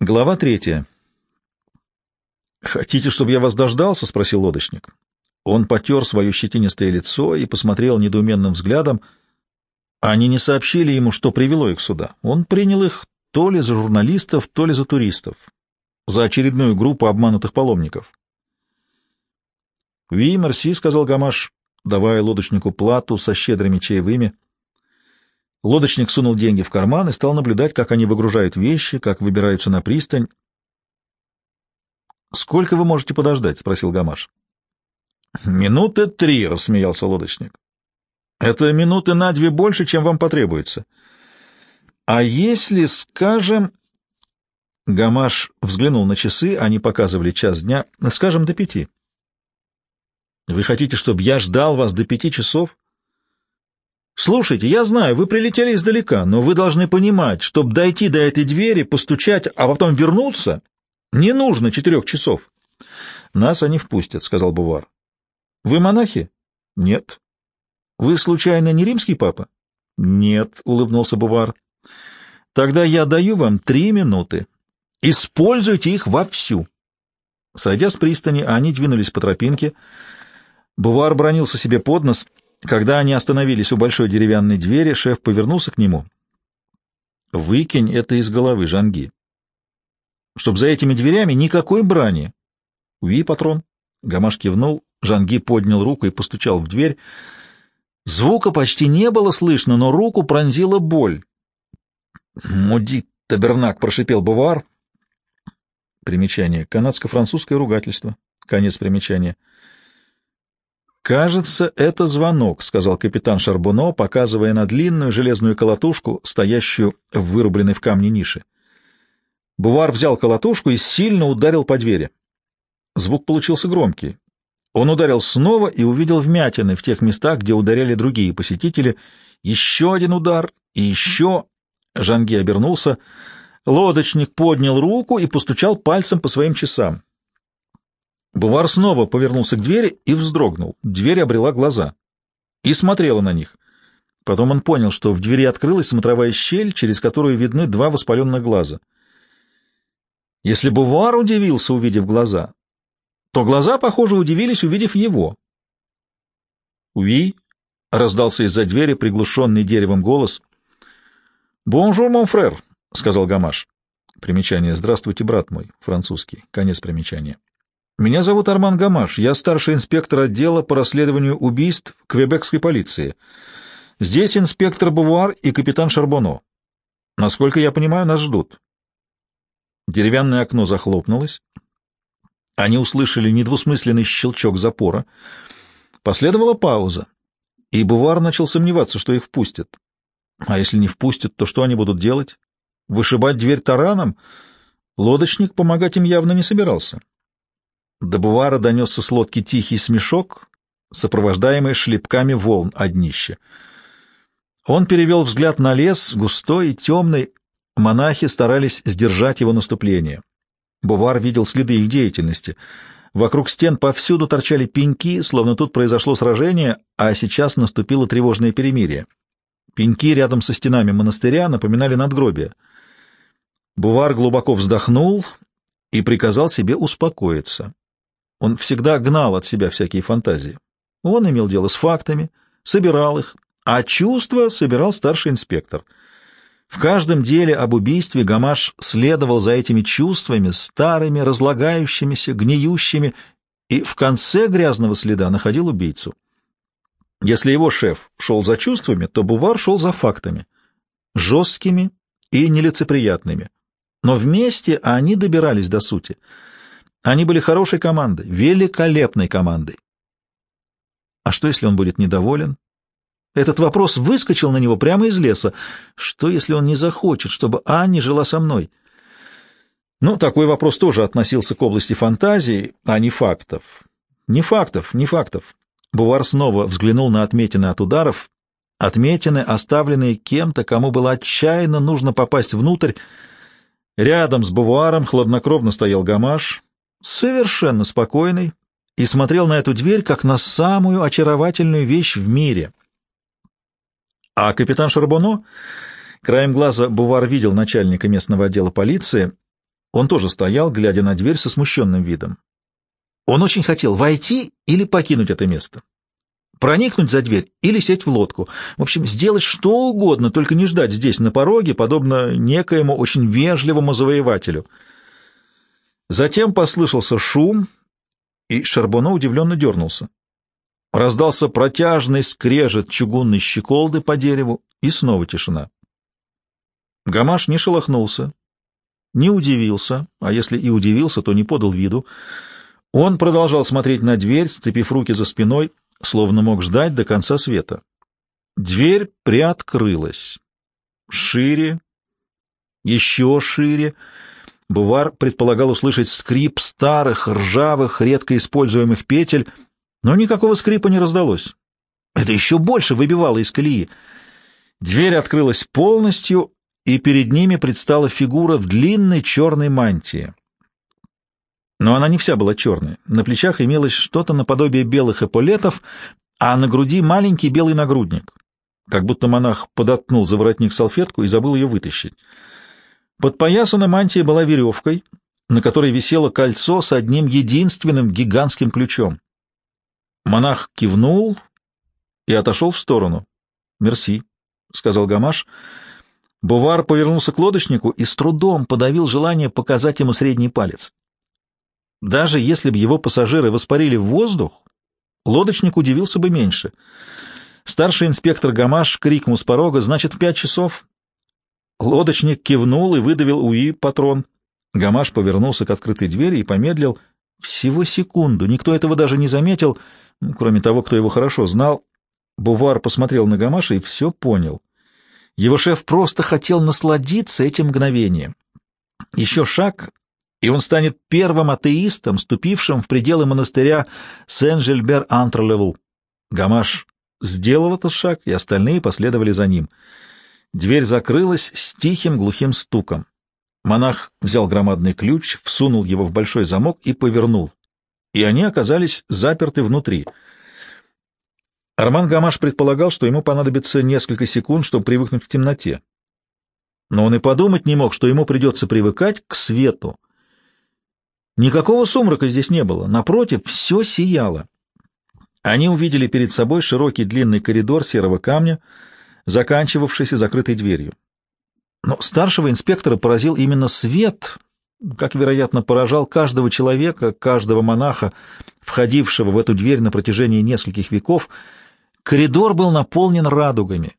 Глава третья. «Хотите, чтобы я вас дождался?» — спросил лодочник. Он потер свое щетинистое лицо и посмотрел недоуменным взглядом. Они не сообщили ему, что привело их сюда. Он принял их то ли за журналистов, то ли за туристов, за очередную группу обманутых паломников. «Ви, мерси», — сказал Гамаш, давая лодочнику плату со щедрыми чаевыми. Лодочник сунул деньги в карман и стал наблюдать, как они выгружают вещи, как выбираются на пристань. «Сколько вы можете подождать?» — спросил Гамаш. «Минуты три», — рассмеялся лодочник. «Это минуты на две больше, чем вам потребуется. А если, скажем...» Гамаш взглянул на часы, они показывали час дня, скажем, до пяти. «Вы хотите, чтобы я ждал вас до пяти часов?» «Слушайте, я знаю, вы прилетели издалека, но вы должны понимать, чтобы дойти до этой двери, постучать, а потом вернуться, не нужно четырех часов». «Нас они впустят», — сказал Бувар. «Вы монахи?» «Нет». «Вы, случайно, не римский папа?» «Нет», — улыбнулся Бувар. «Тогда я даю вам три минуты. Используйте их вовсю». Сойдя с пристани, они двинулись по тропинке. Бувар бронился себе под нос — когда они остановились у большой деревянной двери, шеф повернулся к нему. «Выкинь это из головы, Жанги. Чтоб за этими дверями никакой брани». «Уи, патрон». Гамаш кивнул, Жанги поднял руку и постучал в дверь. Звука почти не было слышно, но руку пронзила боль. «Мудит, табернак!» — прошипел Бувар. Примечание. Канадско-французское ругательство. Конец примечания. «Кажется, это звонок», — сказал капитан Шарбоно, показывая на длинную железную колотушку, стоящую в вырубленной в камне нише. Бувар взял колотушку и сильно ударил по двери. Звук получился громкий. Он ударил снова и увидел вмятины в тех местах, где ударяли другие посетители. Еще один удар и еще... Жанги обернулся. Лодочник поднял руку и постучал пальцем по своим часам. Бувар снова повернулся к двери и вздрогнул. Дверь обрела глаза и смотрела на них. Потом он понял, что в двери открылась смотровая щель, через которую видны два воспаленных глаза. Если Бувар удивился, увидев глаза, то глаза, похоже, удивились, увидев его. «Уи!» — раздался из-за двери приглушенный деревом голос. «Bonjour, mon frère!» — сказал Гамаш. Примечание «Здравствуйте, брат мой», французский. Конец примечания. Меня зовут Арман Гамаш, я старший инспектор отдела по расследованию убийств квебекской полиции. Здесь инспектор Бувуар и капитан Шарбоно. Насколько я понимаю, нас ждут. Деревянное окно захлопнулось. Они услышали недвусмысленный щелчок запора. Последовала пауза, и Бувар начал сомневаться, что их впустят. А если не впустят, то что они будут делать? Вышибать дверь тараном? Лодочник помогать им явно не собирался. До Бувара донесся с лодки тихий смешок, сопровождаемый шлепками волн о днище. Он перевел взгляд на лес, густой и темный. Монахи старались сдержать его наступление. Бувар видел следы их деятельности. Вокруг стен повсюду торчали пеньки, словно тут произошло сражение, а сейчас наступило тревожное перемирие. Пеньки рядом со стенами монастыря напоминали надгробие. Бувар глубоко вздохнул и приказал себе успокоиться. Он всегда гнал от себя всякие фантазии. Он имел дело с фактами, собирал их, а чувства собирал старший инспектор. В каждом деле об убийстве Гамаш следовал за этими чувствами, старыми, разлагающимися, гниющими, и в конце грязного следа находил убийцу. Если его шеф шел за чувствами, то Бувар шел за фактами, жесткими и нелицеприятными. Но вместе они добирались до сути — они были хорошей командой, великолепной командой. А что, если он будет недоволен? Этот вопрос выскочил на него прямо из леса. Что, если он не захочет, чтобы Анни жила со мной? Ну, такой вопрос тоже относился к области фантазии, а не фактов. Не фактов, не фактов. Бувар снова взглянул на отметины от ударов, отметины, оставленные кем-то, кому было отчаянно нужно попасть внутрь. Рядом с Буваром хладнокровно стоял Гамаш, совершенно спокойный, и смотрел на эту дверь как на самую очаровательную вещь в мире. А капитан Шарбоно, краем глаза Бувар видел начальника местного отдела полиции, Он тоже стоял, глядя на дверь со смущенным видом. Он очень хотел войти или покинуть это место. Проникнуть за дверь или сесть в лодку. В общем, сделать что угодно, только не ждать здесь, на пороге, подобно некоему очень вежливому завоевателю. Затем послышался шум, и Шарбоно удивленно дернулся. Раздался протяжный скрежет чугунной щеколды по дереву, и снова тишина. Гамаш не шелохнулся, не удивился, а если и удивился, то не подал виду. Он продолжал смотреть на дверь, сцепив руки за спиной, словно мог ждать до конца света. Дверь приоткрылась. Шире, еще шире. Бувар предполагал услышать скрип старых, ржавых, редко используемых петель, но никакого скрипа не раздалось. Это еще больше выбивало из колеи. Дверь открылась полностью, и перед ними предстала фигура в длинной черной мантии. Но она не вся была черной. На плечах имелось что-то наподобие белых эполетов, а на груди маленький белый нагрудник. Как будто монах подоткнул за воротник салфетку и забыл ее вытащить. Подпоясана мантия была веревкой, на которой висело кольцо с одним единственным гигантским ключом. Монах кивнул и отошел в сторону. «Мерси», — сказал Гамаш. Бувар повернулся к лодочнику и с трудом подавил желание показать ему средний палец. Даже если бы его пассажиры воспарили в воздух, лодочник удивился бы меньше. Старший инспектор Гамаш крикнул с порога, значит, в пять часов. Лодочник кивнул и выдавил УИ патрон. Гамаш повернулся к открытой двери и помедлил. Всего секунду, никто этого даже не заметил, кроме того, кто его хорошо знал. Бувар посмотрел на Гамаша и все понял. Его шеф просто хотел насладиться этим мгновением. Еще шаг, и он станет первым атеистом, ступившим в пределы монастыря Сен-Жильбер-Антрелеву. Гамаш сделал этот шаг, и остальные последовали за ним. Дверь закрылась с тихим глухим стуком. Монах взял громадный ключ, всунул его в большой замок и повернул. И они оказались заперты внутри. Арман Гамаш предполагал, что ему понадобится несколько секунд, чтобы привыкнуть к темноте. Но он и подумать не мог, что ему придется привыкать к свету. Никакого сумрака здесь не было, напротив, все сияло. Они увидели перед собой широкий длинный коридор серого камня, заканчивавшийся закрытой дверью. Но старшего инспектора поразил именно свет, как, вероятно, поражал каждого человека, каждого монаха, входившего в эту дверь на протяжении нескольких веков. Коридор был наполнен радугами,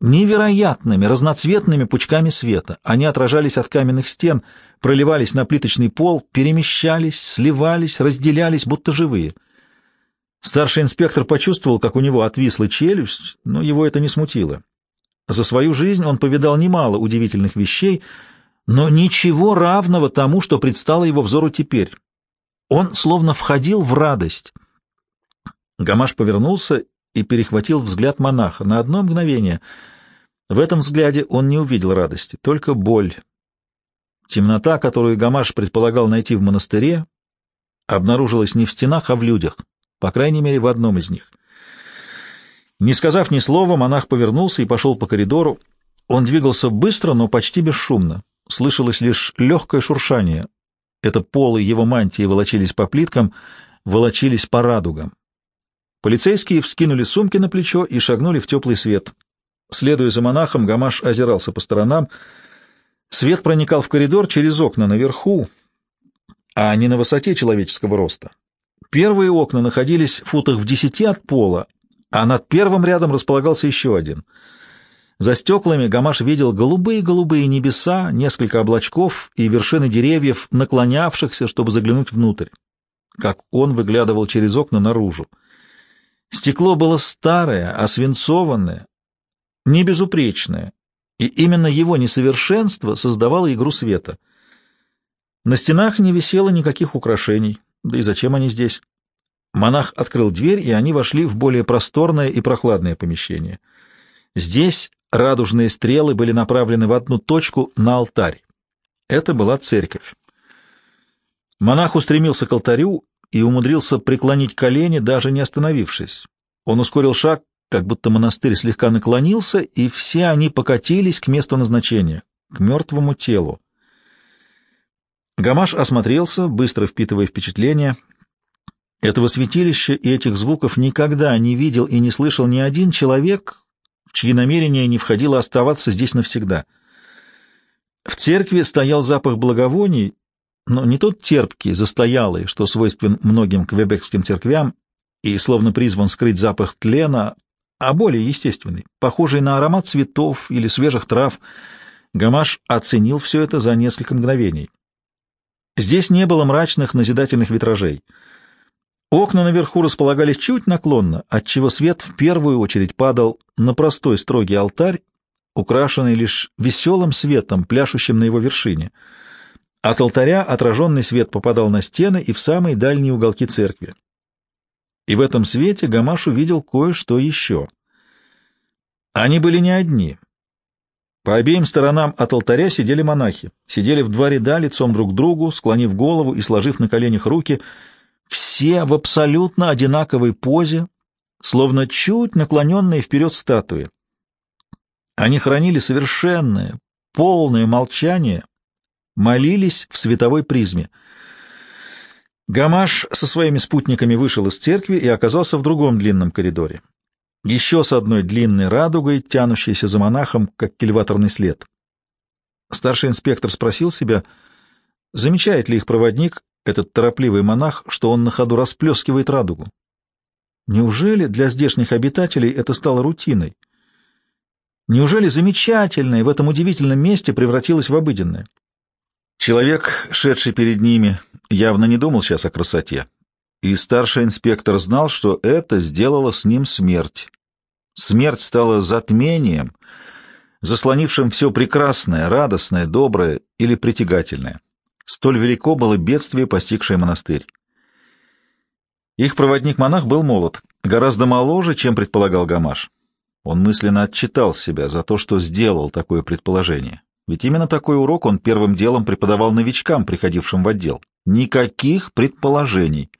невероятными разноцветными пучками света. Они отражались от каменных стен, проливались на плиточный пол, перемещались, сливались, разделялись, будто живые. Старший инспектор почувствовал, как у него отвисла челюсть, но его это не смутило. За свою жизнь он повидал немало удивительных вещей, но ничего равного тому, что предстало его взору теперь. Он словно входил в радость. Гамаш повернулся и перехватил взгляд монаха на одно мгновение — в этом взгляде он не увидел радости, только боль. Темнота, которую Гамаш предполагал найти в монастыре, обнаружилась не в стенах, а в людях, по крайней мере, в одном из них. Не сказав ни слова, монах повернулся и пошел по коридору. Он двигался быстро, но почти бесшумно. Слышалось лишь легкое шуршание. Это полы его мантии волочились по плиткам, волочились по радугам. Полицейские вскинули сумки на плечо и шагнули в теплый свет. Следуя за монахом, Гамаш озирался по сторонам. Свет проникал в коридор через окна наверху, а не на высоте человеческого роста. Первые окна находились в футах в десяти от пола, а над первым рядом располагался еще один. За стеклами Гамаш видел голубые-голубые небеса, несколько облачков и вершины деревьев, наклонявшихся, чтобы заглянуть внутрь. Как он выглядывал через окна наружу. Стекло было старое, освинцованное, не безупречное, и именно его несовершенство создавало игру света. На стенах не висело никаких украшений, да и зачем они здесь? Монах открыл дверь, и они вошли в более просторное и прохладное помещение. Здесь радужные стрелы были направлены в одну точку на алтарь. Это была церковь. Монах устремился к алтарю и умудрился преклонить колени, даже не остановившись. Он ускорил шаг, как будто монастырь слегка наклонился, и все они покатились к месту назначения, к мертвому телу. Гамаш осмотрелся, быстро впитывая впечатления. Этого святилища и этих звуков никогда не видел и не слышал ни один человек, чьи намерения не входило оставаться здесь навсегда. В церкви стоял запах благовоний, но не тот терпкий, застоялый, что свойствен многим квебекским церквям, и словно призван скрыть запах тлена, а более естественный, похожий на аромат цветов или свежих трав. Гамаш оценил все это за несколько мгновений. Здесь не было мрачных назидательных витражей. Окна наверху располагались чуть наклонно, отчего свет в первую очередь падал на простой строгий алтарь, украшенный лишь веселым светом, пляшущим на его вершине. От алтаря отраженный свет попадал на стены и в самые дальние уголки церкви. И в этом свете Гамаш увидел кое-что еще. Они были не одни. По обеим сторонам от алтаря сидели монахи. Сидели в два ряда лицом друг к другу, склонив голову и сложив на коленях руки, все в абсолютно одинаковой позе, словно чуть наклоненные вперед статуи. Они хранили совершенное, полное молчание, молились в световой призме — Гамаш со своими спутниками вышел из церкви и оказался в другом длинном коридоре. Еще с одной длинной радугой, тянущейся за монахом, как кильваторный след. Старший инспектор спросил себя, замечает ли их проводник, этот торопливый монах, что он на ходу расплескивает радугу. Неужели для здешних обитателей это стало рутиной? Неужели замечательное в этом удивительном месте превратилось в обыденное? Человек, шедший перед ними, явно не думал сейчас о красоте, и старший инспектор знал, что это сделала с ним смерть. Смерть стала затмением, заслонившим все прекрасное, радостное, доброе или притягательное. Столь велико было бедствие, постигшее монастырь. Их проводник-монах был молод, гораздо моложе, чем предполагал Гамаш. Он мысленно отчитал себя за то, что сделал такое предположение. Ведь именно такой урок он первым делом преподавал новичкам, приходившим в отдел. Никаких предположений.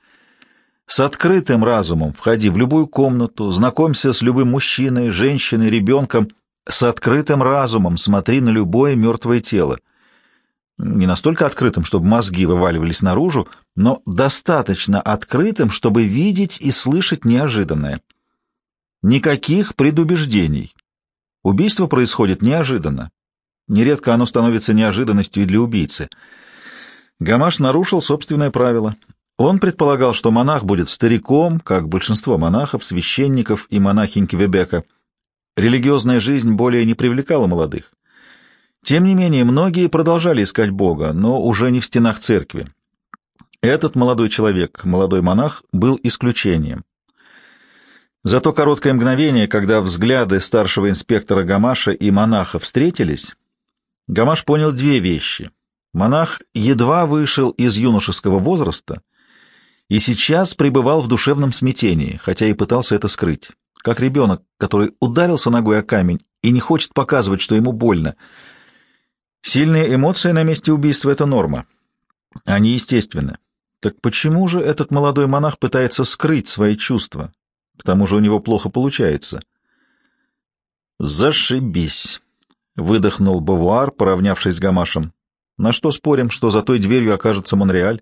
С открытым разумом входи в любую комнату, знакомься с любым мужчиной, женщиной, ребенком. С открытым разумом смотри на любое мертвое тело. Не настолько открытым, чтобы мозги вываливались наружу, но достаточно открытым, чтобы видеть и слышать неожиданное. Никаких предубеждений. Убийство происходит неожиданно. Нередко оно становится неожиданностью и для убийцы. Гамаш нарушил собственное правило. Он предполагал, что монах будет стариком, как большинство монахов, священников и монахинь Квебека. Религиозная жизнь более не привлекала молодых. Тем не менее, многие продолжали искать Бога, но уже не в стенах церкви. Этот молодой человек, молодой монах, был исключением. За то короткое мгновение, когда взгляды старшего инспектора Гамаша и монаха встретились, Гамаш понял две вещи. Монах едва вышел из юношеского возраста и сейчас пребывал в душевном смятении, хотя и пытался это скрыть. Как ребенок, который ударился ногой о камень и не хочет показывать, что ему больно. Сильные эмоции на месте убийства — это норма. Они естественны. Так почему же этот молодой монах пытается скрыть свои чувства? К тому же у него плохо получается. Зашибись. — выдохнул Бавуар, поравнявшись с Гамашем. «На что спорим, что за той дверью окажется Монреаль?»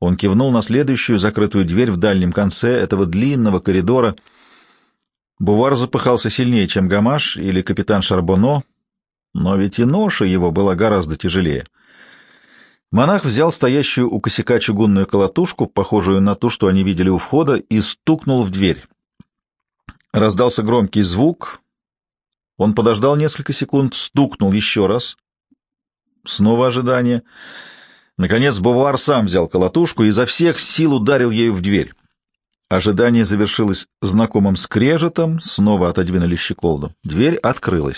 Он кивнул на следующую закрытую дверь в дальнем конце этого длинного коридора. Бувар запыхался сильнее, чем Гамаш или капитан Шарбоно, но ведь и ноша его была гораздо тяжелее. Монах взял стоящую у косяка чугунную колотушку, похожую на ту, что они видели у входа, и стукнул в дверь. Раздался громкий звук, он подождал несколько секунд, стукнул еще раз. Снова ожидание. Наконец Бувар сам взял колотушку и изо всех сил ударил ею в дверь. Ожидание завершилось знакомым скрежетом, снова отодвинули щеколду. Дверь открылась.